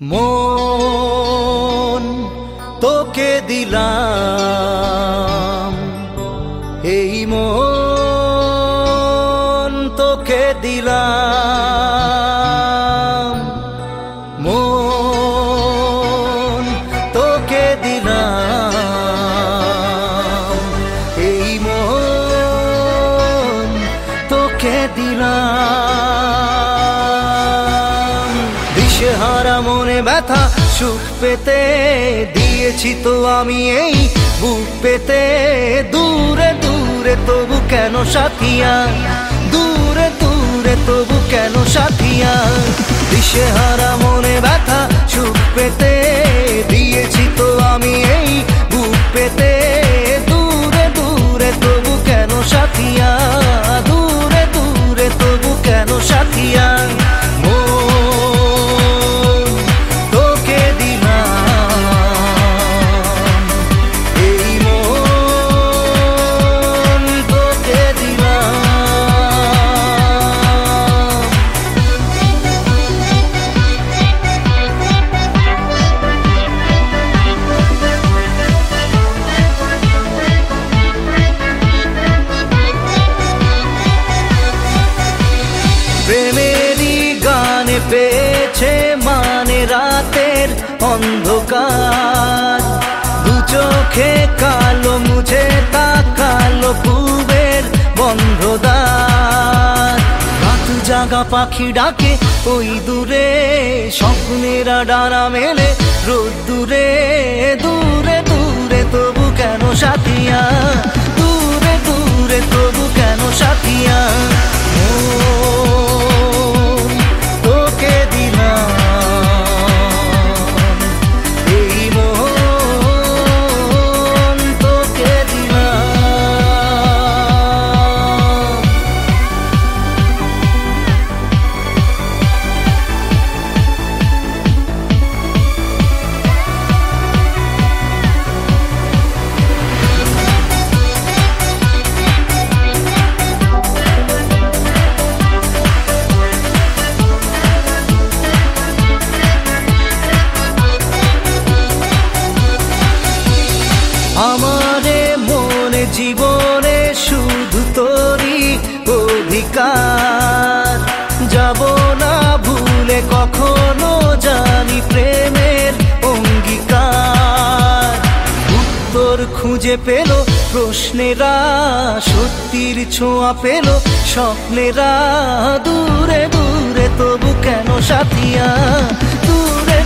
মন তোকে দিলাম। এই মন তোকে দিলাম। মন তোকে দিলাম। এই মন তোকে দিলাম। দিশেহারা মনে ব্যথা, সুখ পেতে দিয়েছি তো আমি এই বুক পেতে। দূরে দূরে তবু কেন সাথিয়া? দূরে দূরে তবু কেন সাথিয়া? দিশেহারা মনে ব্যথা, সুখ পেতে অন্ধকার। দু চোখে কালো, মুছে তা কালো পূবের বন্ধদার। রাত জাগা পাখি ডাকে ওই দূরে, স্বপ্নেরা ডানা মেলে রোদ দূরে দূরে দূরে তবু কেন সাথিয়া? আমারে মনে জীবনে শুধু তোরই অধিকার। যাব না ভুলে কখনো জানি প্রেমের অঙ্গীকার। উত্তর খুঁজে পেল, প্রশ্নেরা সত্যির ছোঁয়া পেল, স্বপ্নেরা দূরে দূরে তবু কেন সাথিয়া? দূরে